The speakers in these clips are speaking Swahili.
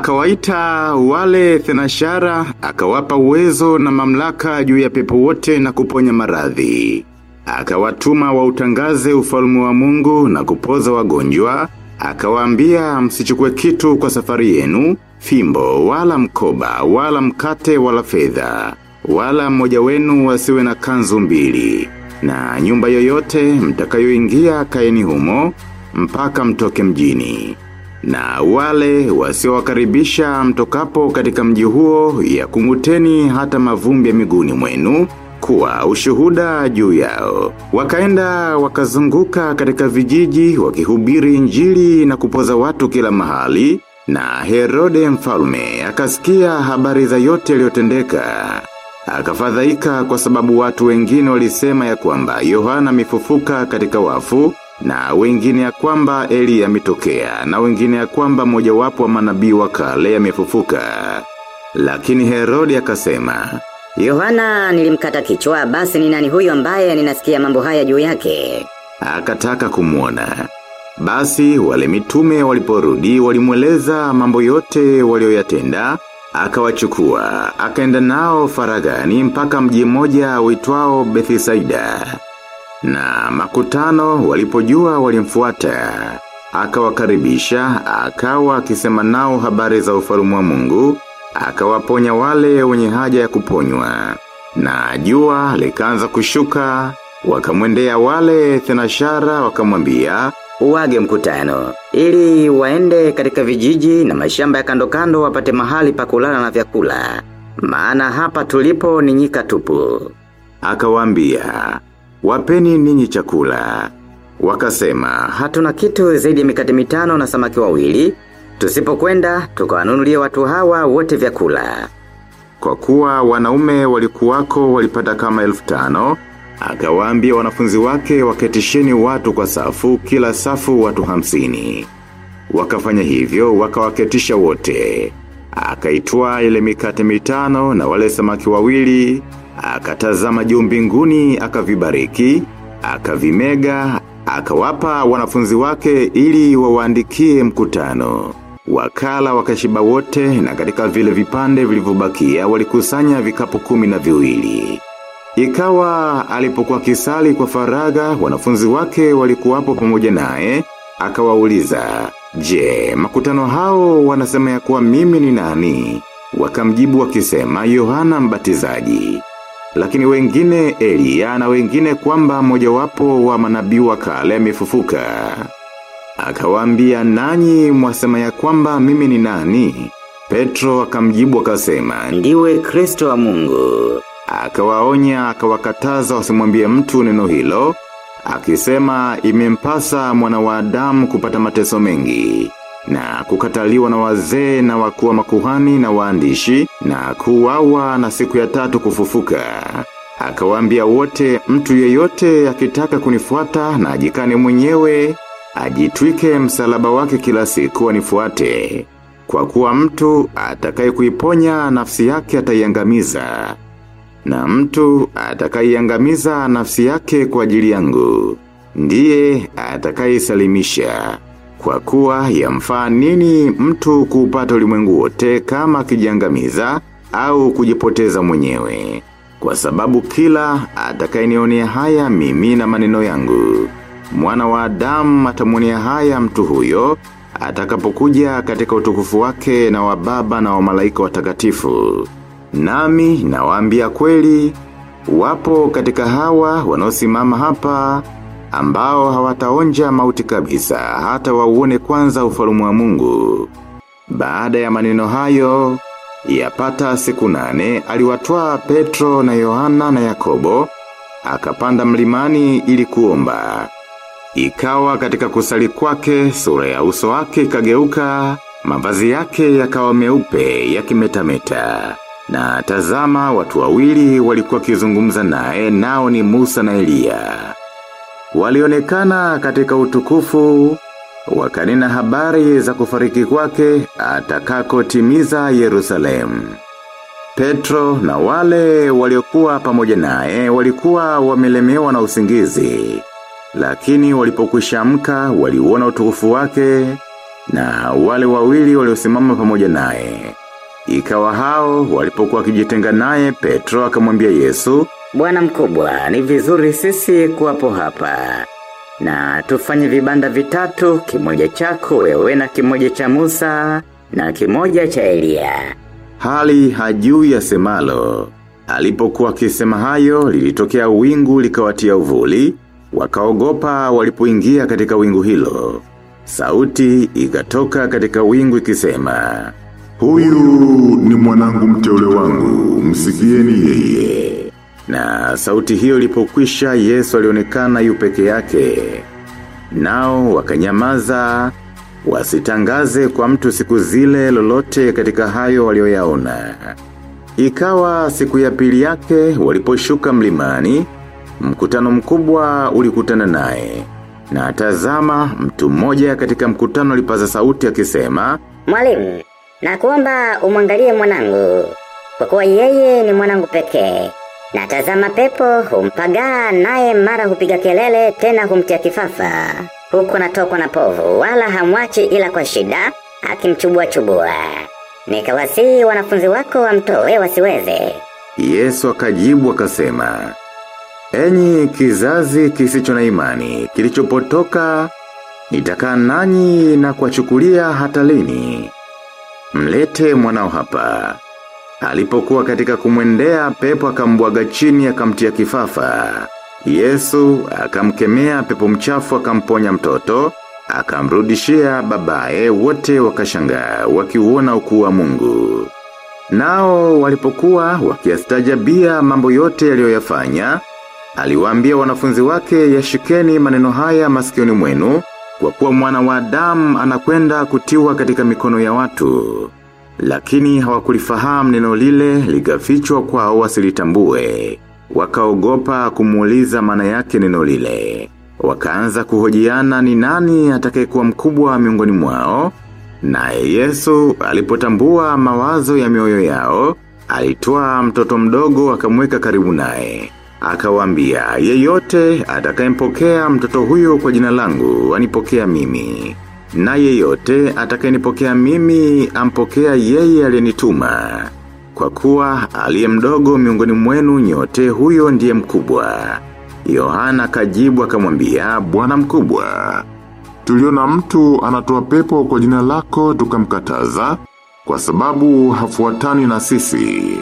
Akawaita wale thenashara, akawapa uwezo na mamlaka juu ya pepo wote na kuponya maradhi. Akawatuma wautangaze ufalme wa mungu na kupoza wagonjwa, akawaambia msichukue kitu kwa safari yenu, fimbo, wala mkoba, wala mkate, wala fedha, wala mmoja wenu wasiwe na kanzu mbili. Na nyumba yoyote mtakayoingia kaeni humo, mpaka mtoke mjini. Na wale wasiowakaribisha mtokapo katika mji huo ya kunguteni hata mavumbi ya miguni mwenu, kuwa ushuhuda juu yao. Wakaenda wakazunguka katika vijiji wakihubiri injili na kupoza watu kila mahali, na Herode mfalme akasikia habari za yote yaliyotendeka. Akafadhaika kwa sababu watu wengine walisema ya kwamba Yohana mifufuka katika wafu, na wengine ya kwamba Eli ametokea na wengine ya kwamba mojawapo wa manabii wa kale amefufuka. Lakini Herodi akasema, Yohana nilimkata kichwa basi ni nani huyo ambaye ninasikia mambo haya juu yake. akataka kumwona. Basi wale mitume waliporudi walimweleza mambo yote walioyatenda, akawachukua, akaenda nao faragani mpaka mji mmoja uitwao Bethisaida. Na makutano walipojua walimfuata, akawakaribisha, akawa akisema nao habari za ufalumu wa Mungu, akawaponya wale wenye haja ya kuponywa. Na jua likaanza kushuka, wakamwendea wale thenashara wakamwambia, Uwage mkutano, ili waende katika vijiji na mashamba ya kando kando wapate mahali pa kulala na vyakula. Maana hapa tulipo ni nyika tupu. akawaambia, wapeni ninyi chakula. Wakasema, Hatuna kitu zaidi ya mikate mitano na samaki wawili, tusipokwenda tukawanunulia watu hawa wote vyakula. Kwa kuwa wanaume walikuwako walipata kama elfu tano, akawaambia wanafunzi wake waketisheni watu kwa safu, kila safu watu hamsini. Wakafanya hivyo, wakawaketisha wote. Akaitwa ile mikate mitano na wale samaki wawili, akatazama juu mbinguni, akavibariki, akavimega, akawapa wanafunzi wake ili wawaandikie mkutano. Wakala wakashiba wote na katika vile vipande vilivyobakia walikusanya vikapu kumi na viwili. Ikawa alipokuwa kisali kwa faraga wanafunzi wake walikuwapo pamoja naye, akawauliza, je, makutano hao wanasema ya kuwa mimi ni nani? Wakamjibu wakisema Yohana mbatizaji. Lakini wengine Elia na wengine kwamba mojawapo wa manabii wa kale amefufuka. Akawaambia nanyi mwasema ya kwamba mimi ni nani? Petro akamjibu akasema, Ndiwe Kristo wa Mungu. akawaonya akawakataza wasimwambie mtu neno hilo, akisema imempasa mwana wa Adamu kupata mateso mengi, na kukataliwa na wazee na wakuwa makuhani na waandishi, na kuwawa na siku ya tatu kufufuka. Akawaambia wote mtu yeyote akitaka kunifuata na ajikane mwenyewe, ajitwike msalaba wake kila siku anifuate. Kwa kuwa mtu atakaye kuiponya nafsi yake ataiangamiza na mtu atakaiangamiza nafsi yake kwa ajili yangu. Ndiye atakaisalimisha. Kwa kuwa yamfaa nini mtu kupata ulimwengu wote kama akijiangamiza au kujipoteza mwenyewe. Kwa sababu kila atakayenionea haya mimi na maneno yangu. Mwana wa Adamu atamwonea haya mtu huyo, atakapokuja katika utukufu wake na wa baba na wa malaika watakatifu. Nami nawaambia kweli, wapo katika hawa wanaosimama hapa, ambao hawataonja mauti kabisa, hata wauone kwanza ufalumu wa mungu. Baada ya maneno hayo, yapata siku nane, aliwatwaa Petro na Yohana na Yakobo, akapanda mlimani ili kuomba. Ikawa katika kusali kwake, sura ya uso wake ikageuka, mavazi yake yakawa meupe yakimetameta. Na tazama watu wawili walikuwa kizungumza naye nao ni Musa na Elia. Walionekana katika utukufu, wakanena habari za kufariki kwake atakako timiza Yerusalemu. Petro na wale waliokuwa pamoja naye walikuwa wamelemewa na usingizi. Lakini walipokwishamka waliuona utukufu wake na wale wawili waliosimama pamoja naye. Ikawa hao walipokuwa kijitenga naye Petro akamwambia Yesu, Bwana mkubwa, ni vizuri sisi kuwapo hapa. Na tufanye vibanda vitatu, kimoja chako wewe na kimoja cha Musa na kimoja cha Elia. hali hajui yasemalo. Alipokuwa akisema hayo, lilitokea wingu likawatia uvuli, wakaogopa walipoingia katika wingu hilo. Sauti ikatoka katika wingu ikisema, Huyu ni mwanangu mteule wangu, msikieni yeye. Na sauti hiyo ilipokwisha Yesu alionekana yu peke yake. Nao wakanyamaza, wasitangaze kwa mtu siku zile lolote katika hayo walioyaona. Ikawa siku ya pili yake waliposhuka mlimani, mkutano mkubwa ulikutana naye. Na tazama mtu mmoja katika mkutano alipaza sauti akisema, Mwalimu, na kuomba umwangalie mwanangu, kwa kuwa yeye ni mwanangu pekee. Na tazama pepo humpagaa naye mara hupiga kelele tena humtia kifafa. Huku natokwa na povu, wala hamwachi ila kwa shida, akimchubua chubua. Nikawasihi wanafunzi wako wamtoe wasiweze. Yesu akajibu akasema, Enyi kizazi kisicho na imani, kilichopotoka, nitakaa nanyi na kuwachukulia hata lini. Mlete mwanao hapa. Alipokuwa katika kumwendea pepo akambwaga chini akamtia kifafa. Yesu akamkemea pepo mchafu akamponya mtoto, akamrudishia babae wote wakashangaa wakiuona ukuu wa Mungu. Nao walipokuwa wakiastajabia mambo yote aliyoyafanya, aliwaambia wanafunzi wake yashikeni maneno haya masikioni mwenu, kwa kuwa mwana wa Adamu anakwenda kutiwa katika mikono ya watu. Lakini hawakulifahamu neno lile ligafichwa kwa wasilitambue. Wakaogopa kumuuliza maana yake neno lile. Wakaanza kuhojiana ni nani atakayekuwa mkubwa miongoni mwao. Naye Yesu alipotambua mawazo ya mioyo yao, alitoa mtoto mdogo akamweka karibu naye. Akawaambia, yeyote atakayempokea mtoto huyo kwa jina langu, anipokea mimi. Na yeyote atakayenipokea mimi, ampokea yeye aliyenituma. Kwa kuwa aliye mdogo miongoni mwenu nyote huyo ndiye mkubwa. Yohana kajibu akamwambia, Bwana mkubwa, Tuliona mtu anatoa pepo kwa jina lako tukamkataza, kwa sababu hafuatani na sisi.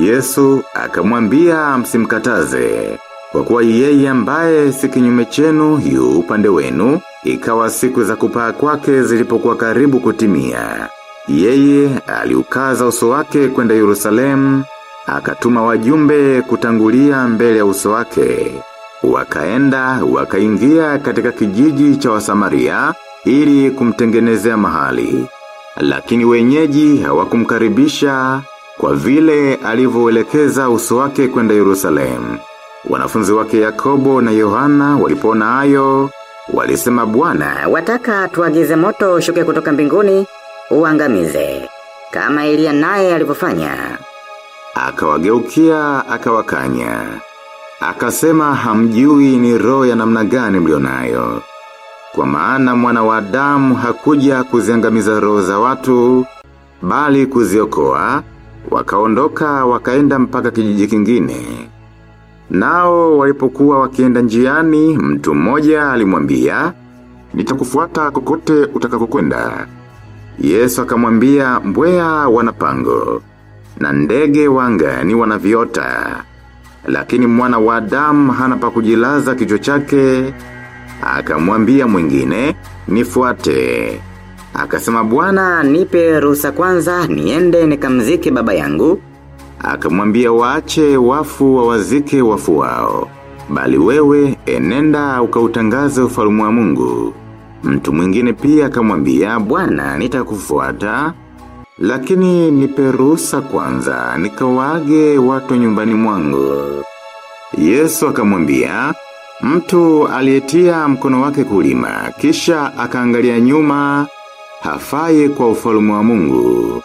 Yesu akamwambia msimkataze, kwa kuwa yeye ambaye si kinyume chenu yu upande wenu, ikawa siku za kupaa kwake zilipokuwa karibu kutimia. Yeye aliukaza uso wake kwenda Yerusalemu, akatuma wajumbe kutangulia mbele ya uso wake. Wakaenda, wakaingia katika kijiji cha wasamaria, ili kumtengenezea mahali. Lakini wenyeji hawakumkaribisha kwa vile alivyoelekeza uso wake kwenda Yerusalemu. Wanafunzi wake Yakobo na Yohana walipona hayo, walisema Bwana, Wataka tuagize moto ushuke kutoka mbinguni, uangamize. Kama Elia naye alivyofanya. akawageukia akawakanya. Akasema hamjui ni roho ya namna gani mlionayo. Kwa maana mwana wa Adamu hakuja kuziangamiza roho za watu, bali kuziokoa, wakaondoka wakaenda mpaka kijiji kingine. Nao walipokuwa wakienda njiani, mtu mmoja alimwambia, Nitakufuata kokote utakakokwenda. Yesu akamwambia mbwea wanapango, na ndege wanga ni wanaviota. Lakini mwana wa Adamu hana pa kujilaza kichwa chake, akamwambia mwingine, nifuate. Akasema bwana, Nipe ruhusa kwanza niende nikamzike baba yangu. Akamwambia waache wafu wawazike wafu wao. Bali wewe, enenda ukautangaze ufalme wa mungu. Mtu mwingine pia akamwambia bwana nitakufuata, lakini nipe ruhusa kwanza, nikawaage watu nyumbani mwangu. Yesu akamwambia, mtu aliyetia mkono wake kulima, kisha akaangalia nyuma, hafaye kwa ufalme wa mungu.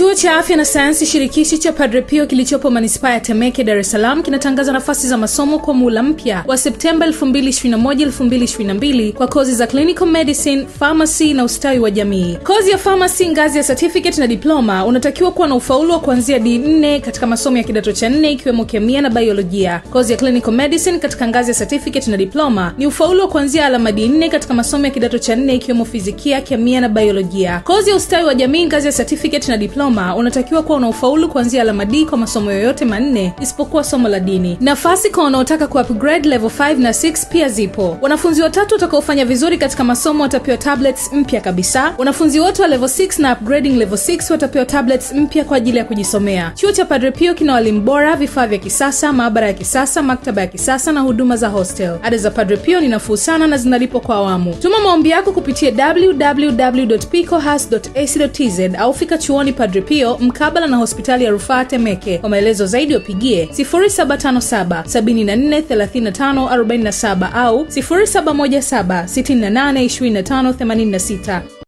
Chuo cha Afya na Sayansi Shirikishi cha Padre Pio kilichopo manispaa ya Temeke, Dar es Salaam kinatangaza nafasi za masomo kwa muhula mpya wa Septemba 2021-2022 kwa kozi za clinical medicine, pharmacy na ustawi wa jamii. Kozi ya pharmacy ngazi ya certificate na diploma unatakiwa kuwa na ufaulu wa kuanzia D4 katika masomo ya kidato cha 4 ikiwemo kemia na biolojia. Kozi ya clinical medicine katika ngazi ya certificate na diploma ni ufaulu wa kuanzia alama D4 katika masomo ya kidato cha 4 ikiwemo fizikia, kemia na biolojia. Kozi ya ustawi wa jamii ngazi ya certificate na diploma unatakiwa kuwa unaufaulu kuanzia alama D kwa masomo yoyote manne isipokuwa somo la dini. Nafasi kwa wanaotaka ku upgrade level 5 na 6 pia zipo. Wanafunzi watatu watakaofanya vizuri katika masomo watapewa tablets mpya kabisa. Wanafunzi wote wa level 6 na upgrading level 6 watapewa tablets mpya kwa ajili ya kujisomea. Chuo cha Padre Pio kina walimu bora, vifaa vya kisasa, maabara ya kisasa, maktaba ya kisasa na huduma za hostel. Ada za Padre Pio ni nafuu sana na zinalipwa kwa awamu. Tuma maombi yako kupitia www.picohas.ac.tz au fika chuoni Padre Pio mkabala na hospitali ya rufaa Temeke. Kwa maelezo zaidi wapigie 0757 74 35 47 au 0717 68 25 86.